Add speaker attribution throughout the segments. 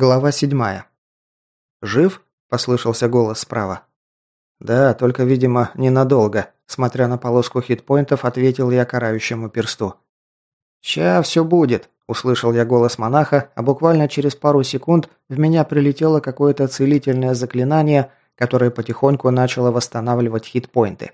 Speaker 1: Глава седьмая. «Жив?» – послышался голос справа. «Да, только, видимо, ненадолго», – смотря на полоску хитпоинтов, ответил я карающему персту. «Ща все будет», – услышал я голос монаха, а буквально через пару секунд в меня прилетело какое-то целительное заклинание, которое потихоньку начало восстанавливать хитпоинты.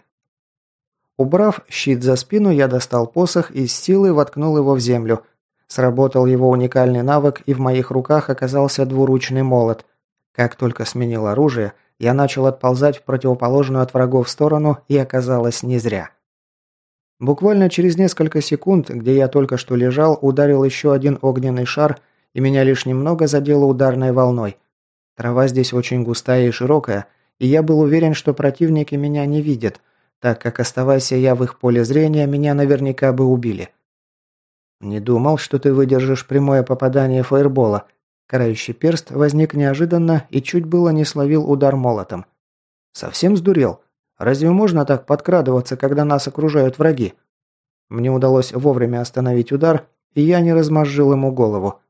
Speaker 1: Убрав щит за спину, я достал посох и с силой воткнул его в землю – Сработал его уникальный навык, и в моих руках оказался двуручный молот. Как только сменил оружие, я начал отползать в противоположную от врагов сторону, и оказалось не зря. Буквально через несколько секунд, где я только что лежал, ударил еще один огненный шар, и меня лишь немного задело ударной волной. Трава здесь очень густая и широкая, и я был уверен, что противники меня не видят, так как, оставаясь я в их поле зрения, меня наверняка бы убили. «Не думал, что ты выдержишь прямое попадание фаербола». Карающий перст возник неожиданно и чуть было не словил удар молотом. «Совсем сдурел? Разве можно так подкрадываться, когда нас окружают враги?» Мне удалось вовремя остановить удар, и я не размозжил ему голову.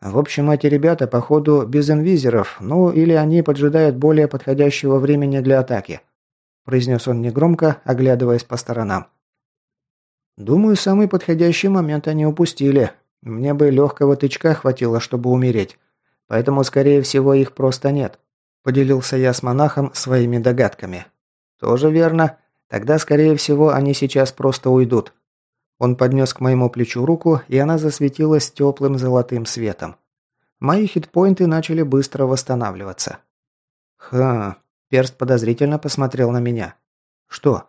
Speaker 1: В общем, эти ребята, походу, без инвизеров, ну или они поджидают более подходящего времени для атаки», произнес он негромко, оглядываясь по сторонам. Думаю, самый подходящий момент они упустили. Мне бы легкого тычка хватило, чтобы умереть. Поэтому, скорее всего, их просто нет. Поделился я с монахом своими догадками. Тоже верно. Тогда, скорее всего, они сейчас просто уйдут. Он поднес к моему плечу руку, и она засветилась теплым золотым светом. Мои хитпоинты начали быстро восстанавливаться. «Ха...» Перст подозрительно посмотрел на меня. «Что?»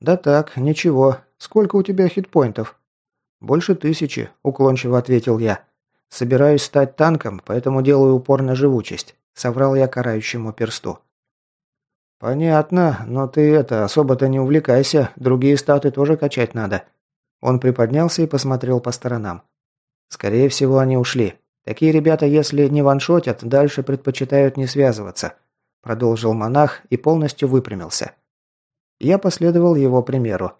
Speaker 1: «Да так, ничего. Сколько у тебя хитпоинтов?» «Больше тысячи», – уклончиво ответил я. «Собираюсь стать танком, поэтому делаю упор на живучесть», – соврал я карающему персту. «Понятно, но ты это, особо-то не увлекайся, другие статы тоже качать надо». Он приподнялся и посмотрел по сторонам. «Скорее всего, они ушли. Такие ребята, если не ваншотят, дальше предпочитают не связываться», – продолжил монах и полностью выпрямился. Я последовал его примеру.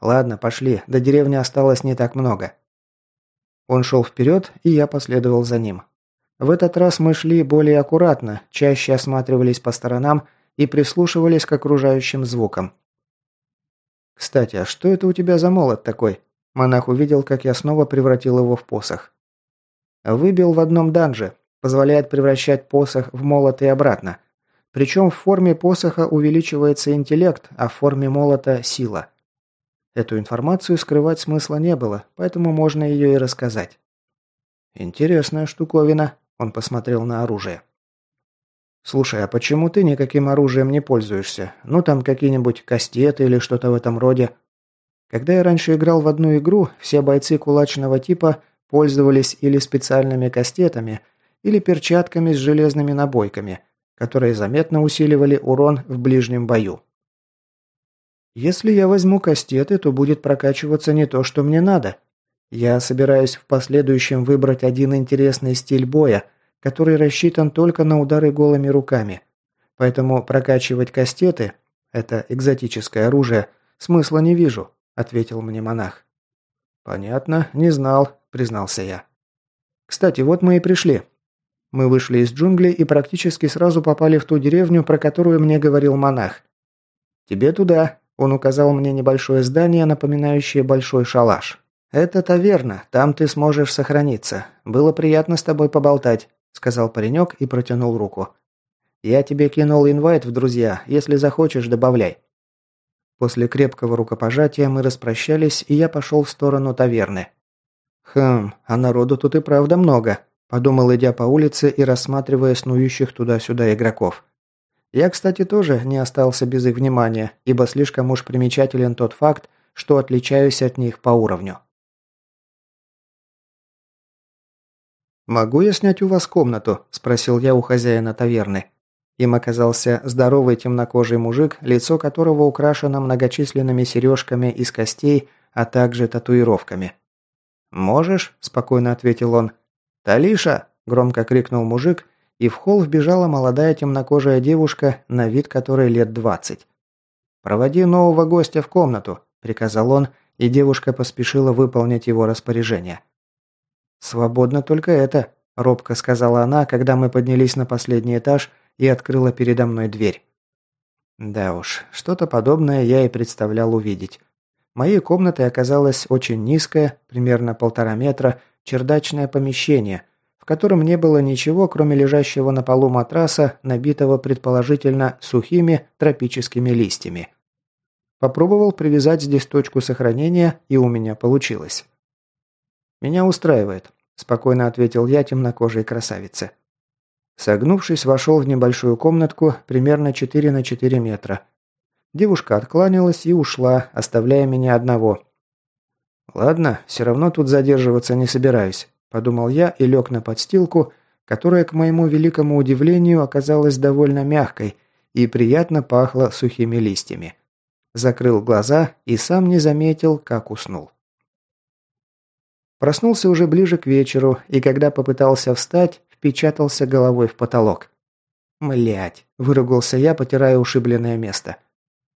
Speaker 1: «Ладно, пошли, до деревни осталось не так много». Он шел вперед, и я последовал за ним. В этот раз мы шли более аккуратно, чаще осматривались по сторонам и прислушивались к окружающим звукам. «Кстати, а что это у тебя за молот такой?» Монах увидел, как я снова превратил его в посох. «Выбил в одном данже. Позволяет превращать посох в молот и обратно. Причем в форме посоха увеличивается интеллект, а в форме молота – сила. Эту информацию скрывать смысла не было, поэтому можно ее и рассказать. «Интересная штуковина», – он посмотрел на оружие. «Слушай, а почему ты никаким оружием не пользуешься? Ну, там какие-нибудь кастеты или что-то в этом роде?» Когда я раньше играл в одну игру, все бойцы кулачного типа пользовались или специальными кастетами, или перчатками с железными набойками, которые заметно усиливали урон в ближнем бою. Если я возьму кастеты, то будет прокачиваться не то, что мне надо. Я собираюсь в последующем выбрать один интересный стиль боя, который рассчитан только на удары голыми руками. Поэтому прокачивать кастеты – это экзотическое оружие – смысла не вижу, ответил мне монах. Понятно, не знал, признался я. Кстати, вот мы и пришли. Мы вышли из джунглей и практически сразу попали в ту деревню, про которую мне говорил монах. «Тебе туда», – он указал мне небольшое здание, напоминающее большой шалаш. «Это таверна, там ты сможешь сохраниться. Было приятно с тобой поболтать», – сказал паренек и протянул руку. «Я тебе кинул инвайт в друзья, если захочешь, добавляй». После крепкого рукопожатия мы распрощались, и я пошел в сторону таверны. «Хм, а народу тут и правда много», Подумал, идя по улице и рассматривая снующих туда-сюда игроков. Я, кстати, тоже не остался без их внимания, ибо слишком уж примечателен тот факт, что отличаюсь от них по уровню. «Могу я снять у вас комнату?» – спросил я у хозяина таверны. Им оказался здоровый темнокожий мужик, лицо которого украшено многочисленными сережками из костей, а также татуировками. «Можешь?» – спокойно ответил он. «Талиша!» – громко крикнул мужик, и в холл вбежала молодая темнокожая девушка, на вид которой лет двадцать. «Проводи нового гостя в комнату», – приказал он, и девушка поспешила выполнить его распоряжение. «Свободно только это», – робко сказала она, когда мы поднялись на последний этаж и открыла передо мной дверь. Да уж, что-то подобное я и представлял увидеть. Моей комнатой оказалось очень низкое, примерно полтора метра, чердачное помещение, котором не было ничего, кроме лежащего на полу матраса, набитого предположительно сухими тропическими листьями. Попробовал привязать здесь точку сохранения, и у меня получилось. «Меня устраивает», – спокойно ответил я темнокожей красавице. Согнувшись, вошел в небольшую комнатку, примерно 4 на 4 метра. Девушка откланялась и ушла, оставляя меня одного. «Ладно, все равно тут задерживаться не собираюсь», – подумал я и лег на подстилку, которая, к моему великому удивлению, оказалась довольно мягкой и приятно пахла сухими листьями. Закрыл глаза и сам не заметил, как уснул. Проснулся уже ближе к вечеру, и когда попытался встать, впечатался головой в потолок. «Млять!» – выругался я, потирая ушибленное место.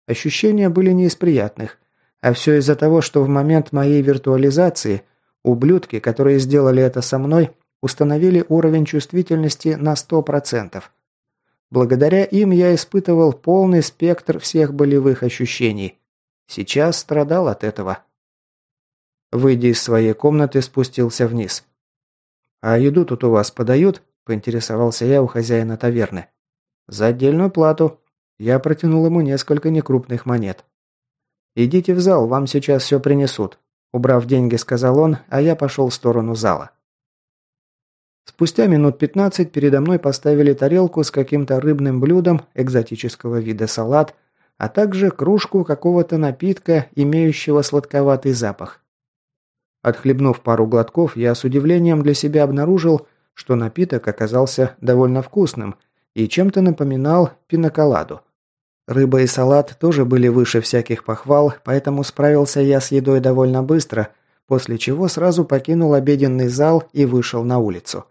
Speaker 1: Ощущения были не из приятных, а все из-за того, что в момент моей виртуализации ублюдки, которые сделали это со мной, установили уровень чувствительности на 100%. Благодаря им я испытывал полный спектр всех болевых ощущений. Сейчас страдал от этого. Выйдя из своей комнаты, спустился вниз. «А еду тут у вас подают?» – поинтересовался я у хозяина таверны. «За отдельную плату». Я протянул ему несколько некрупных монет. «Идите в зал, вам сейчас все принесут», – убрав деньги, сказал он, а я пошел в сторону зала. Спустя минут пятнадцать передо мной поставили тарелку с каким-то рыбным блюдом экзотического вида салат, а также кружку какого-то напитка, имеющего сладковатый запах. Отхлебнув пару глотков, я с удивлением для себя обнаружил, что напиток оказался довольно вкусным и чем-то напоминал пиноколаду. Рыба и салат тоже были выше всяких похвал, поэтому справился я с едой довольно быстро, после чего сразу покинул обеденный зал и вышел на улицу.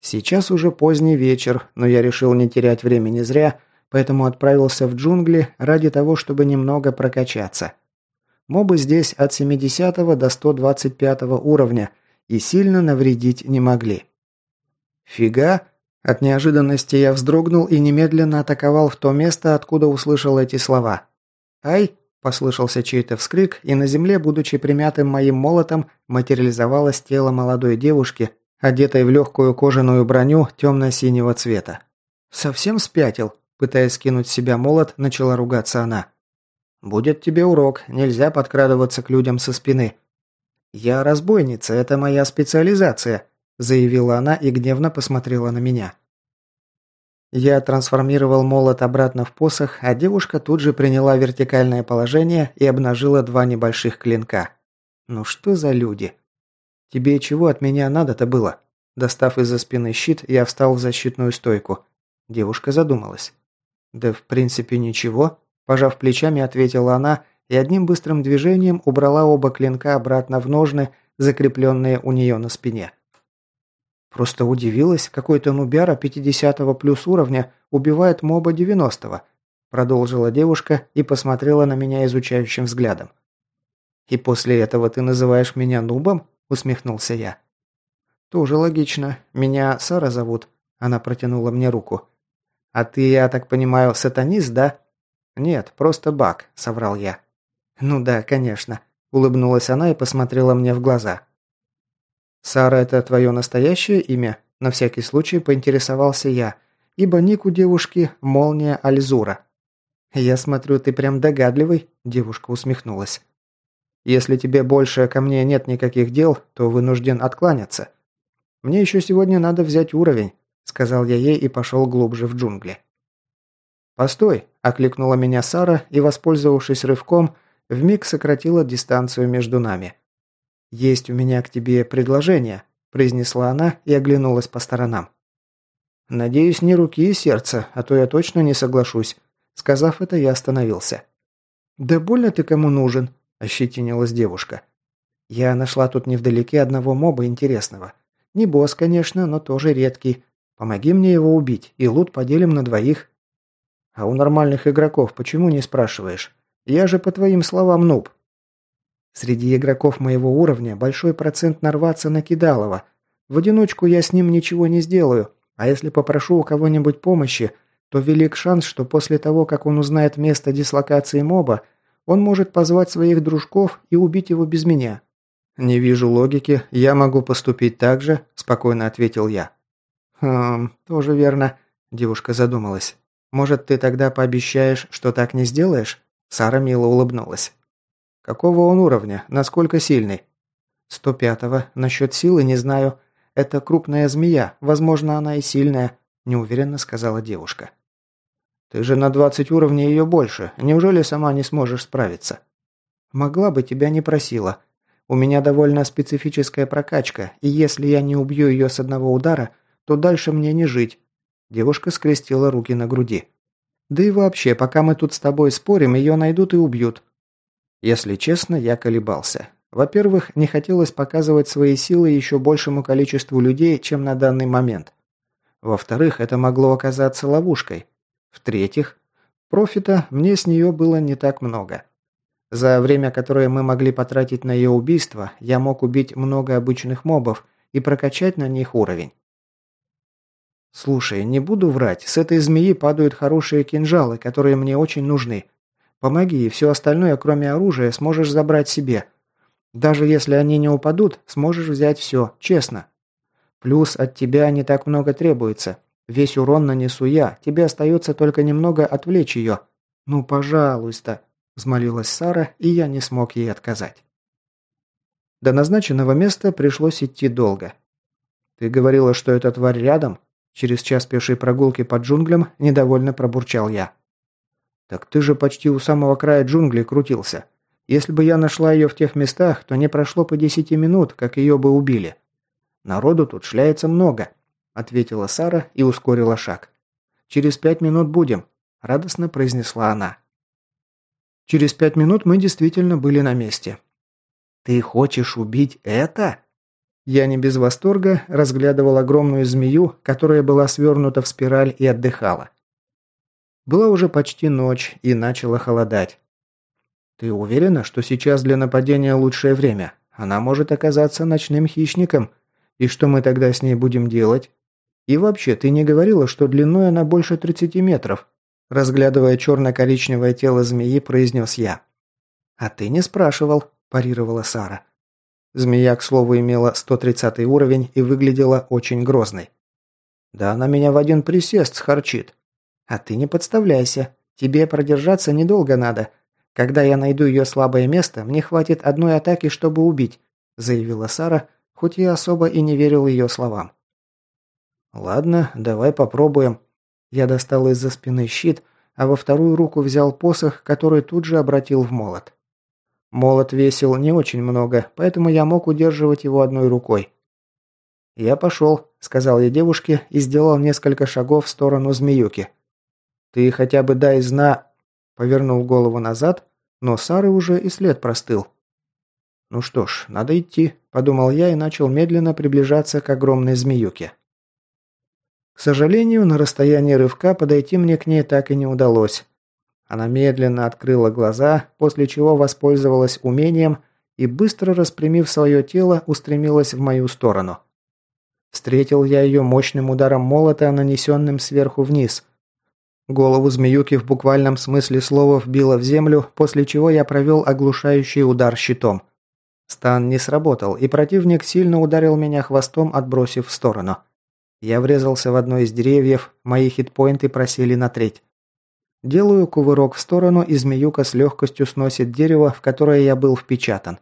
Speaker 1: Сейчас уже поздний вечер, но я решил не терять времени зря, поэтому отправился в джунгли ради того, чтобы немного прокачаться – Мобы здесь от 70 до 125 уровня и сильно навредить не могли. Фига! От неожиданности я вздрогнул и немедленно атаковал в то место, откуда услышал эти слова. «Ай!» – послышался чей-то вскрик, и на земле, будучи примятым моим молотом, материализовалось тело молодой девушки, одетой в легкую кожаную броню темно-синего цвета. «Совсем спятил?» – пытаясь скинуть с себя молот, начала ругаться она. «Будет тебе урок, нельзя подкрадываться к людям со спины». «Я разбойница, это моя специализация», – заявила она и гневно посмотрела на меня. Я трансформировал молот обратно в посох, а девушка тут же приняла вертикальное положение и обнажила два небольших клинка. «Ну что за люди?» «Тебе чего от меня надо-то было?» Достав из-за спины щит, я встал в защитную стойку. Девушка задумалась. «Да в принципе ничего», Пожав плечами, ответила она и одним быстрым движением убрала оба клинка обратно в ножны, закрепленные у нее на спине. Просто удивилась, какой-то нубяра 50 плюс уровня убивает моба 90-го, продолжила девушка и посмотрела на меня изучающим взглядом. «И после этого ты называешь меня нубом?» – усмехнулся я. «Тоже логично. Меня Сара зовут». Она протянула мне руку. «А ты, я так понимаю, сатанист, да?» «Нет, просто баг», – соврал я. «Ну да, конечно», – улыбнулась она и посмотрела мне в глаза. «Сара – это твое настоящее имя?» – на всякий случай поинтересовался я, ибо ник у девушки – Молния Альзура. «Я смотрю, ты прям догадливый», – девушка усмехнулась. «Если тебе больше ко мне нет никаких дел, то вынужден откланяться. Мне еще сегодня надо взять уровень», – сказал я ей и пошел глубже в джунгли. «Постой!» – окликнула меня Сара и, воспользовавшись рывком, вмиг сократила дистанцию между нами. «Есть у меня к тебе предложение», – произнесла она и оглянулась по сторонам. «Надеюсь, не руки и сердце, а то я точно не соглашусь». Сказав это, я остановился. «Да больно ты кому нужен?» – ощетинилась девушка. «Я нашла тут невдалеке одного моба интересного. Не босс, конечно, но тоже редкий. Помоги мне его убить, и лут поделим на двоих». А у нормальных игроков почему не спрашиваешь? Я же по твоим словам нуб. Среди игроков моего уровня большой процент нарваться на кидалово, В одиночку я с ним ничего не сделаю, а если попрошу у кого-нибудь помощи, то велик шанс, что после того, как он узнает место дислокации моба, он может позвать своих дружков и убить его без меня. «Не вижу логики. Я могу поступить так же», – спокойно ответил я. «Хм, тоже верно», – девушка задумалась. «Может, ты тогда пообещаешь, что так не сделаешь?» Сара мило улыбнулась. «Какого он уровня? Насколько сильный?» «Сто пятого. Насчет силы не знаю. Это крупная змея. Возможно, она и сильная», – неуверенно сказала девушка. «Ты же на двадцать уровней ее больше. Неужели сама не сможешь справиться?» «Могла бы, тебя не просила. У меня довольно специфическая прокачка, и если я не убью ее с одного удара, то дальше мне не жить». Девушка скрестила руки на груди. «Да и вообще, пока мы тут с тобой спорим, ее найдут и убьют». Если честно, я колебался. Во-первых, не хотелось показывать свои силы еще большему количеству людей, чем на данный момент. Во-вторых, это могло оказаться ловушкой. В-третьих, профита мне с нее было не так много. За время, которое мы могли потратить на ее убийство, я мог убить много обычных мобов и прокачать на них уровень. «Слушай, не буду врать, с этой змеи падают хорошие кинжалы, которые мне очень нужны. Помоги, и все остальное, кроме оружия, сможешь забрать себе. Даже если они не упадут, сможешь взять все, честно. Плюс от тебя не так много требуется. Весь урон нанесу я, тебе остается только немного отвлечь ее. Ну, пожалуйста», – взмолилась Сара, и я не смог ей отказать. До назначенного места пришлось идти долго. «Ты говорила, что эта тварь рядом?» Через час пешей прогулки по джунглям недовольно пробурчал я. «Так ты же почти у самого края джунглей крутился. Если бы я нашла ее в тех местах, то не прошло по десяти минут, как ее бы убили. Народу тут шляется много», — ответила Сара и ускорила шаг. «Через пять минут будем», — радостно произнесла она. Через пять минут мы действительно были на месте. «Ты хочешь убить это?» Я не без восторга разглядывал огромную змею, которая была свернута в спираль и отдыхала. Была уже почти ночь и начало холодать. «Ты уверена, что сейчас для нападения лучшее время? Она может оказаться ночным хищником. И что мы тогда с ней будем делать? И вообще, ты не говорила, что длиной она больше 30 метров?» Разглядывая черно-коричневое тело змеи, произнес я. «А ты не спрашивал», – парировала Сара. Змея, к слову, имела 130 уровень и выглядела очень грозной. «Да она меня в один присест схарчит». «А ты не подставляйся. Тебе продержаться недолго надо. Когда я найду ее слабое место, мне хватит одной атаки, чтобы убить», заявила Сара, хоть я особо и не верил ее словам. «Ладно, давай попробуем». Я достал из-за спины щит, а во вторую руку взял посох, который тут же обратил в молот. Молот весил не очень много, поэтому я мог удерживать его одной рукой. «Я пошел», – сказал я девушке и сделал несколько шагов в сторону змеюки. «Ты хотя бы дай зна...» Повернул голову назад, но Сары уже и след простыл. «Ну что ж, надо идти», – подумал я и начал медленно приближаться к огромной змеюке. К сожалению, на расстоянии рывка подойти мне к ней так и не удалось. Она медленно открыла глаза, после чего воспользовалась умением и, быстро распрямив свое тело, устремилась в мою сторону. Встретил я ее мощным ударом молота, нанесенным сверху вниз. Голову змеюки в буквальном смысле слова вбило в землю, после чего я провел оглушающий удар щитом. Стан не сработал, и противник сильно ударил меня хвостом, отбросив в сторону. Я врезался в одно из деревьев, мои хитпоинты просели на треть. Делаю кувырок в сторону, и змеюка с легкостью сносит дерево, в которое я был впечатан.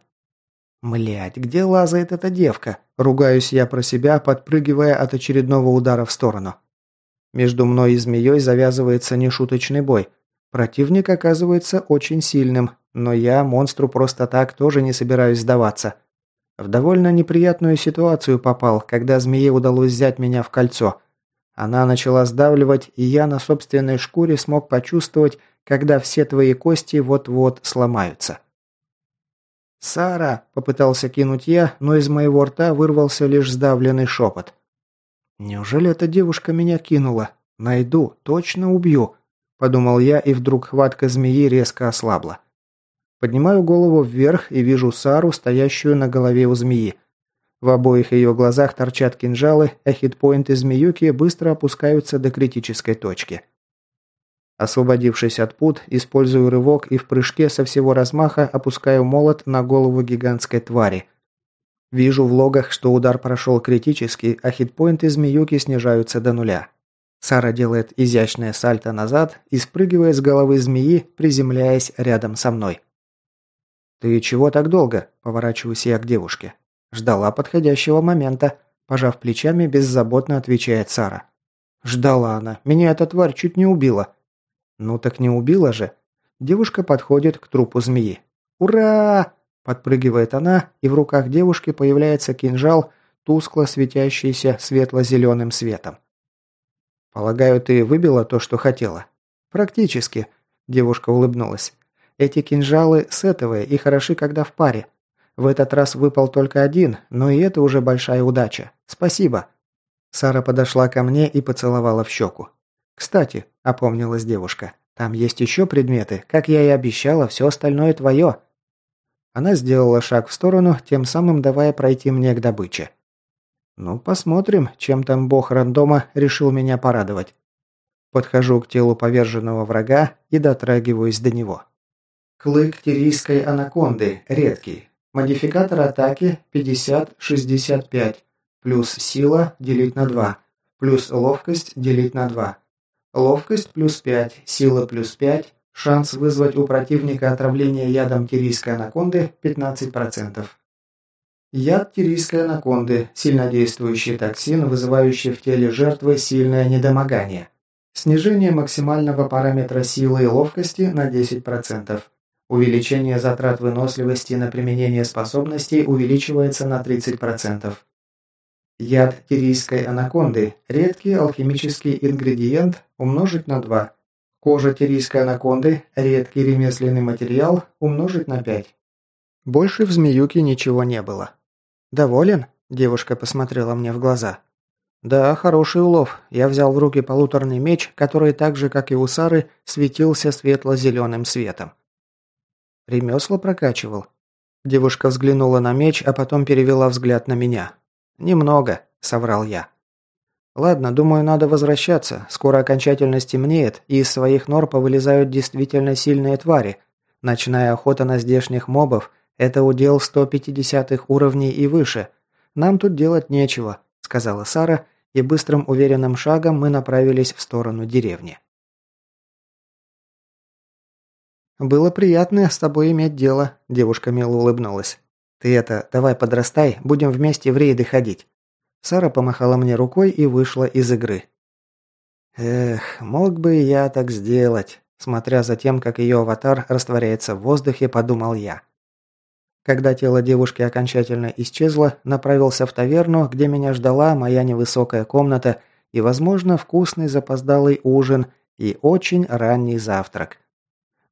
Speaker 1: Млять, где лазает эта девка? Ругаюсь я про себя, подпрыгивая от очередного удара в сторону. Между мной и змеей завязывается нешуточный бой. Противник оказывается очень сильным, но я монстру просто так тоже не собираюсь сдаваться. В довольно неприятную ситуацию попал, когда змее удалось взять меня в кольцо. Она начала сдавливать, и я на собственной шкуре смог почувствовать, когда все твои кости вот-вот сломаются. «Сара!» – попытался кинуть я, но из моего рта вырвался лишь сдавленный шепот. «Неужели эта девушка меня кинула? Найду, точно убью!» – подумал я, и вдруг хватка змеи резко ослабла. Поднимаю голову вверх и вижу Сару, стоящую на голове у змеи. В обоих ее глазах торчат кинжалы, а хитпоинты змеюки быстро опускаются до критической точки. Освободившись от пут, использую рывок и в прыжке со всего размаха опускаю молот на голову гигантской твари. Вижу в логах, что удар прошел критически, а хитпоинты змеюки снижаются до нуля. Сара делает изящное сальто назад и спрыгивая с головы змеи, приземляясь рядом со мной. «Ты чего так долго?» – поворачиваюсь я к девушке. Ждала подходящего момента. Пожав плечами, беззаботно отвечает Сара. Ждала она. Меня эта тварь чуть не убила. Ну так не убила же. Девушка подходит к трупу змеи. «Ура!» – подпрыгивает она, и в руках девушки появляется кинжал, тускло светящийся светло-зеленым светом. «Полагаю, ты выбила то, что хотела?» «Практически», – девушка улыбнулась. «Эти кинжалы сетовые и хороши, когда в паре. В этот раз выпал только один, но и это уже большая удача. Спасибо». Сара подошла ко мне и поцеловала в щеку. «Кстати», – опомнилась девушка, – «там есть еще предметы. Как я и обещала, все остальное твое». Она сделала шаг в сторону, тем самым давая пройти мне к добыче. «Ну, посмотрим, чем там бог рандома решил меня порадовать». Подхожу к телу поверженного врага и дотрагиваюсь до него. Клык тирийской анаконды, редкий, Модификатор атаки 50-65. Плюс сила делить на 2. Плюс ловкость делить на 2. Ловкость плюс 5, сила плюс 5. Шанс вызвать у противника отравление ядом тирийской анаконды 15%. Яд тирийской анаконды – сильнодействующий токсин, вызывающий в теле жертвы сильное недомогание. Снижение максимального параметра силы и ловкости на 10%. Увеличение затрат выносливости на применение способностей увеличивается на 30%. Яд тирийской анаконды – редкий алхимический ингредиент умножить на 2. Кожа тирийской анаконды – редкий ремесленный материал умножить на 5. Больше в змеюке ничего не было. «Доволен?» – девушка посмотрела мне в глаза. «Да, хороший улов. Я взял в руки полуторный меч, который так же, как и у Сары, светился светло-зеленым светом. Ремесла прокачивал. Девушка взглянула на меч, а потом перевела взгляд на меня. «Немного», — соврал я. «Ладно, думаю, надо возвращаться. Скоро окончательно стемнеет, и из своих нор повылезают действительно сильные твари. Ночная охота на здешних мобов – это удел 150-х уровней и выше. Нам тут делать нечего», – сказала Сара, и быстрым уверенным шагом мы направились в сторону деревни. «Было приятно с тобой иметь дело», – девушка мило улыбнулась. «Ты это, давай подрастай, будем вместе в рейды ходить». Сара помахала мне рукой и вышла из игры. «Эх, мог бы я так сделать», – смотря за тем, как ее аватар растворяется в воздухе, подумал я. Когда тело девушки окончательно исчезло, направился в таверну, где меня ждала моя невысокая комната и, возможно, вкусный запоздалый ужин и очень ранний завтрак.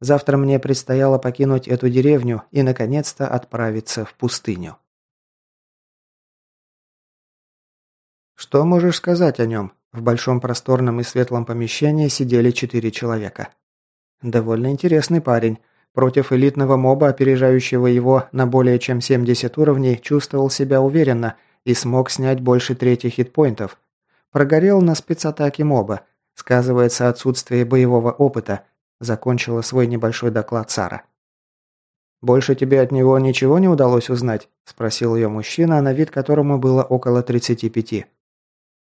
Speaker 1: Завтра мне предстояло покинуть эту деревню и, наконец-то, отправиться в пустыню. Что можешь сказать о нем? В большом просторном и светлом помещении сидели четыре человека. Довольно интересный парень. Против элитного моба, опережающего его на более чем 70 уровней, чувствовал себя уверенно и смог снять больше трети хитпоинтов. Прогорел на спецатаке моба. Сказывается отсутствие боевого опыта, Закончила свой небольшой доклад Сара. «Больше тебе от него ничего не удалось узнать?» – спросил ее мужчина, на вид которому было около 35.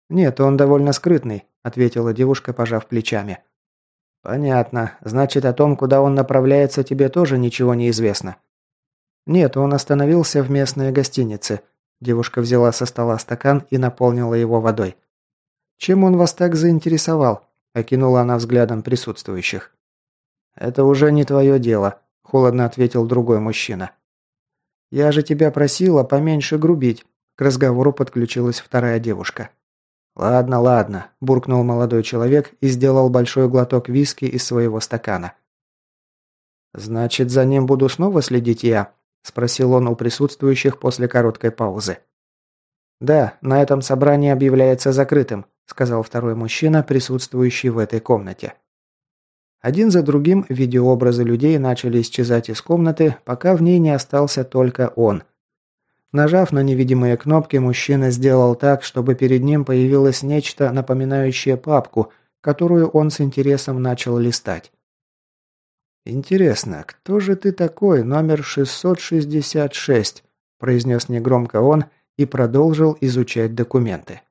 Speaker 1: «Нет, он довольно скрытный», – ответила девушка, пожав плечами. «Понятно. Значит, о том, куда он направляется, тебе тоже ничего не известно». «Нет, он остановился в местной гостинице». Девушка взяла со стола стакан и наполнила его водой. «Чем он вас так заинтересовал?» – окинула она взглядом присутствующих. «Это уже не твое дело», – холодно ответил другой мужчина. «Я же тебя просила поменьше грубить», – к разговору подключилась вторая девушка. «Ладно, ладно», – буркнул молодой человек и сделал большой глоток виски из своего стакана. «Значит, за ним буду снова следить я?» – спросил он у присутствующих после короткой паузы. «Да, на этом собрание объявляется закрытым», – сказал второй мужчина, присутствующий в этой комнате. Один за другим видеообразы людей начали исчезать из комнаты, пока в ней не остался только он. Нажав на невидимые кнопки, мужчина сделал так, чтобы перед ним появилось нечто, напоминающее папку, которую он с интересом начал листать. «Интересно, кто же ты такой, номер 666?» – произнес негромко он и продолжил изучать документы.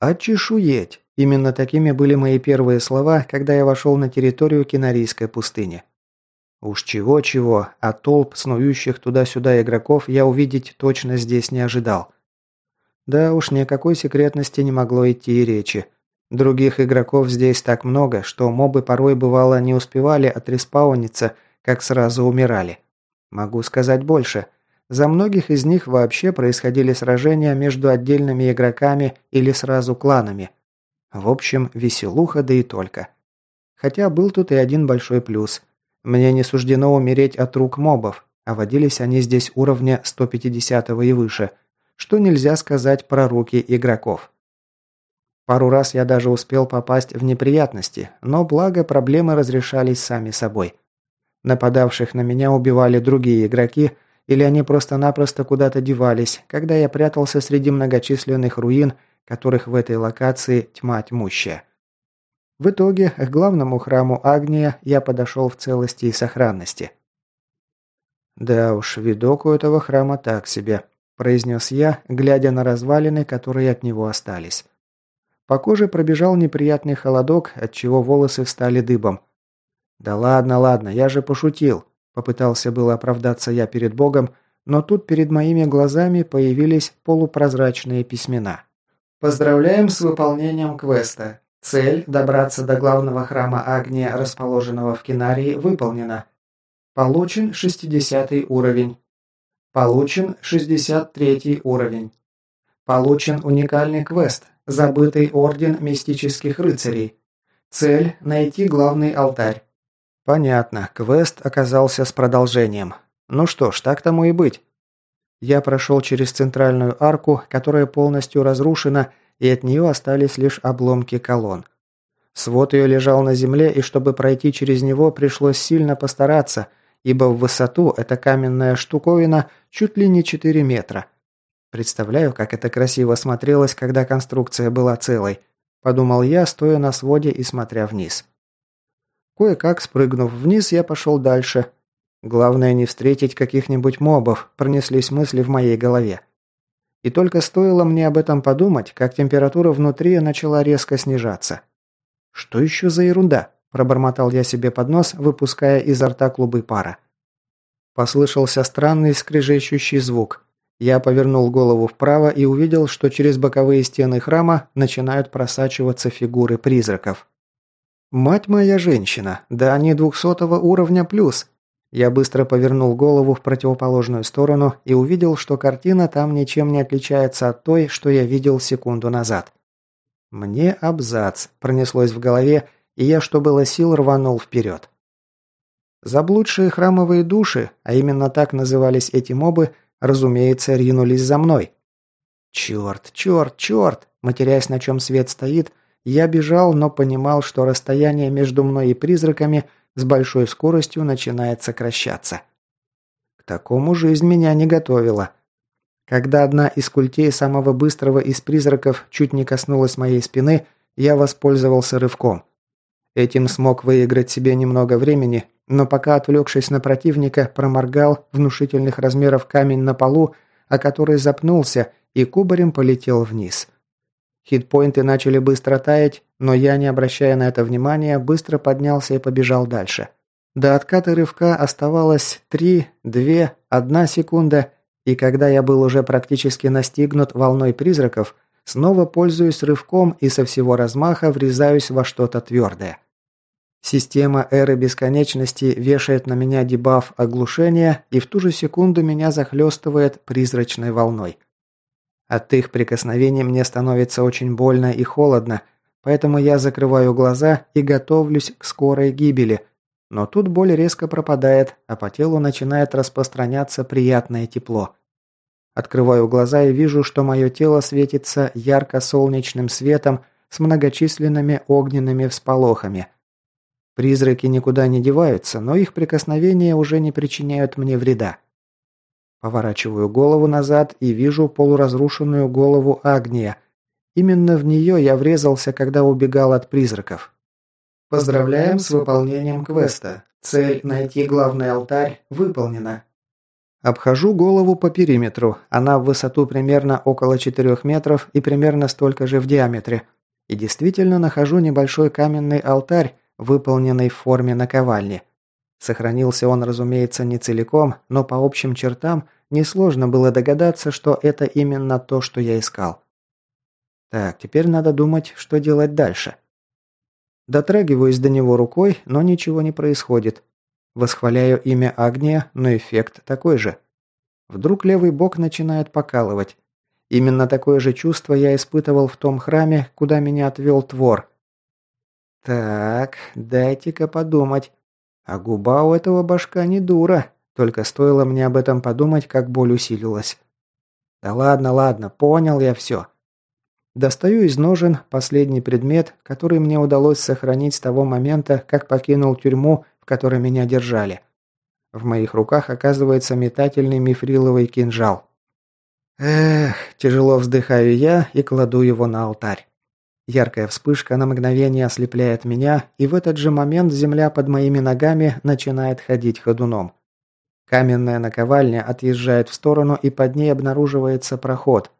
Speaker 1: «Очешуеть!» – именно такими были мои первые слова, когда я вошел на территорию Кинарийской пустыни. Уж чего-чего, а толп снующих туда-сюда игроков я увидеть точно здесь не ожидал. Да уж, никакой секретности не могло идти и речи. Других игроков здесь так много, что мобы порой бывало не успевали отреспауниться, как сразу умирали. Могу сказать больше. За многих из них вообще происходили сражения между отдельными игроками или сразу кланами. В общем, веселуха да и только. Хотя был тут и один большой плюс. Мне не суждено умереть от рук мобов, а водились они здесь уровня 150 и выше, что нельзя сказать про руки игроков. Пару раз я даже успел попасть в неприятности, но благо проблемы разрешались сами собой. Нападавших на меня убивали другие игроки, или они просто-напросто куда-то девались, когда я прятался среди многочисленных руин, которых в этой локации тьма тьмущая. В итоге к главному храму Агния я подошел в целости и сохранности. «Да уж, видок у этого храма так себе», – произнес я, глядя на развалины, которые от него остались. По коже пробежал неприятный холодок, отчего волосы встали дыбом. «Да ладно, ладно, я же пошутил», – попытался было оправдаться я перед Богом, но тут перед моими глазами появились полупрозрачные письмена. «Поздравляем с выполнением квеста. Цель – добраться до главного храма Агния, расположенного в Кинарии, выполнена. Получен 60 уровень. Получен 63 уровень. Получен уникальный квест Забытый орден мистических рыцарей. Цель – найти главный алтарь. Понятно, квест оказался с продолжением. Ну что ж, так тому и быть. Я прошел через центральную арку, которая полностью разрушена, и от нее остались лишь обломки колонн. Свод ее лежал на земле, и чтобы пройти через него, пришлось сильно постараться, ибо в высоту эта каменная штуковина чуть ли не 4 метра – Представляю, как это красиво смотрелось, когда конструкция была целой. Подумал я, стоя на своде и смотря вниз. Кое-как спрыгнув вниз, я пошел дальше. Главное не встретить каких-нибудь мобов, пронеслись мысли в моей голове. И только стоило мне об этом подумать, как температура внутри начала резко снижаться. «Что еще за ерунда?» – пробормотал я себе под нос, выпуская изо рта клубы пара. Послышался странный скрежещущий звук. Я повернул голову вправо и увидел, что через боковые стены храма начинают просачиваться фигуры призраков. «Мать моя женщина! Да они двухсотого уровня плюс!» Я быстро повернул голову в противоположную сторону и увидел, что картина там ничем не отличается от той, что я видел секунду назад. «Мне абзац!» – пронеслось в голове, и я, что было сил, рванул вперед. Заблудшие храмовые души, а именно так назывались эти мобы – разумеется, ринулись за мной. Черт, черт, черт! Матерясь, на чем свет стоит, я бежал, но понимал, что расстояние между мной и призраками с большой скоростью начинает сокращаться. К такому жизнь меня не готовила. Когда одна из культей самого быстрого из призраков чуть не коснулась моей спины, я воспользовался рывком. Этим смог выиграть себе немного времени, но пока, отвлекшись на противника, проморгал внушительных размеров камень на полу, о который запнулся и кубарем полетел вниз. Хитпоинты начали быстро таять, но я, не обращая на это внимания, быстро поднялся и побежал дальше. До отката рывка оставалось три, две, одна секунда, и когда я был уже практически настигнут волной призраков, снова пользуюсь рывком и со всего размаха врезаюсь во что-то твердое. Система эры бесконечности вешает на меня дебаф оглушения, и в ту же секунду меня захлестывает призрачной волной. От их прикосновений мне становится очень больно и холодно, поэтому я закрываю глаза и готовлюсь к скорой гибели. Но тут боль резко пропадает, а по телу начинает распространяться приятное тепло. Открываю глаза и вижу, что мое тело светится ярко-солнечным светом с многочисленными огненными всполохами – Призраки никуда не деваются, но их прикосновения уже не причиняют мне вреда. Поворачиваю голову назад и вижу полуразрушенную голову Агния. Именно в нее я врезался, когда убегал от призраков. Поздравляем с выполнением квеста. Цель «Найти главный алтарь» выполнена. Обхожу голову по периметру. Она в высоту примерно около 4 метров и примерно столько же в диаметре. И действительно нахожу небольшой каменный алтарь, выполненный в форме наковальни. Сохранился он, разумеется, не целиком, но по общим чертам несложно было догадаться, что это именно то, что я искал. Так, теперь надо думать, что делать дальше. Дотрагиваюсь до него рукой, но ничего не происходит. Восхваляю имя Агния, но эффект такой же. Вдруг левый бок начинает покалывать. Именно такое же чувство я испытывал в том храме, куда меня отвел Твор. Так, дайте-ка подумать. А губа у этого башка не дура. Только стоило мне об этом подумать, как боль усилилась. Да ладно, ладно, понял я все. Достаю из ножен последний предмет, который мне удалось сохранить с того момента, как покинул тюрьму, в которой меня держали. В моих руках оказывается метательный мифриловый кинжал. Эх, тяжело вздыхаю я и кладу его на алтарь. Яркая вспышка на мгновение ослепляет меня, и в этот же момент земля под моими ногами начинает ходить ходуном. Каменная наковальня отъезжает в сторону, и под ней обнаруживается проход.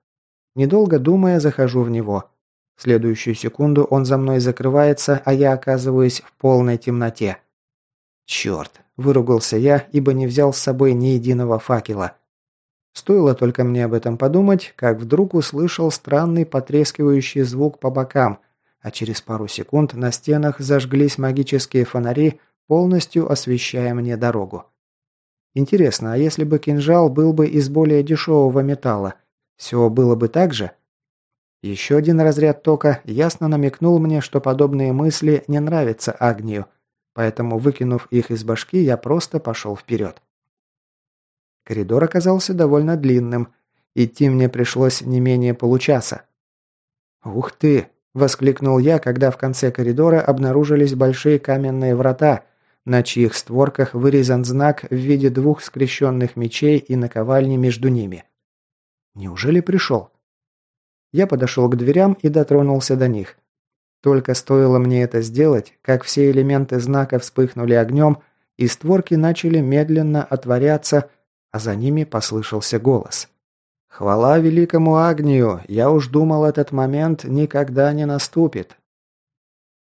Speaker 1: Недолго думая, захожу в него. В следующую секунду он за мной закрывается, а я оказываюсь в полной темноте. Черт, выругался я, ибо не взял с собой ни единого факела. Стоило только мне об этом подумать, как вдруг услышал странный потрескивающий звук по бокам, а через пару секунд на стенах зажглись магические фонари, полностью освещая мне дорогу. Интересно, а если бы кинжал был бы из более дешевого металла, все было бы так же? Еще один разряд тока ясно намекнул мне, что подобные мысли не нравятся Агнию, поэтому, выкинув их из башки, я просто пошел вперед. Коридор оказался довольно длинным. Идти мне пришлось не менее получаса. «Ух ты!» – воскликнул я, когда в конце коридора обнаружились большие каменные врата, на чьих створках вырезан знак в виде двух скрещенных мечей и наковальни между ними. Неужели пришел? Я подошел к дверям и дотронулся до них. Только стоило мне это сделать, как все элементы знака вспыхнули огнем, и створки начали медленно отворяться, а за ними послышался голос. «Хвала великому Агнию! Я уж думал, этот момент никогда не наступит.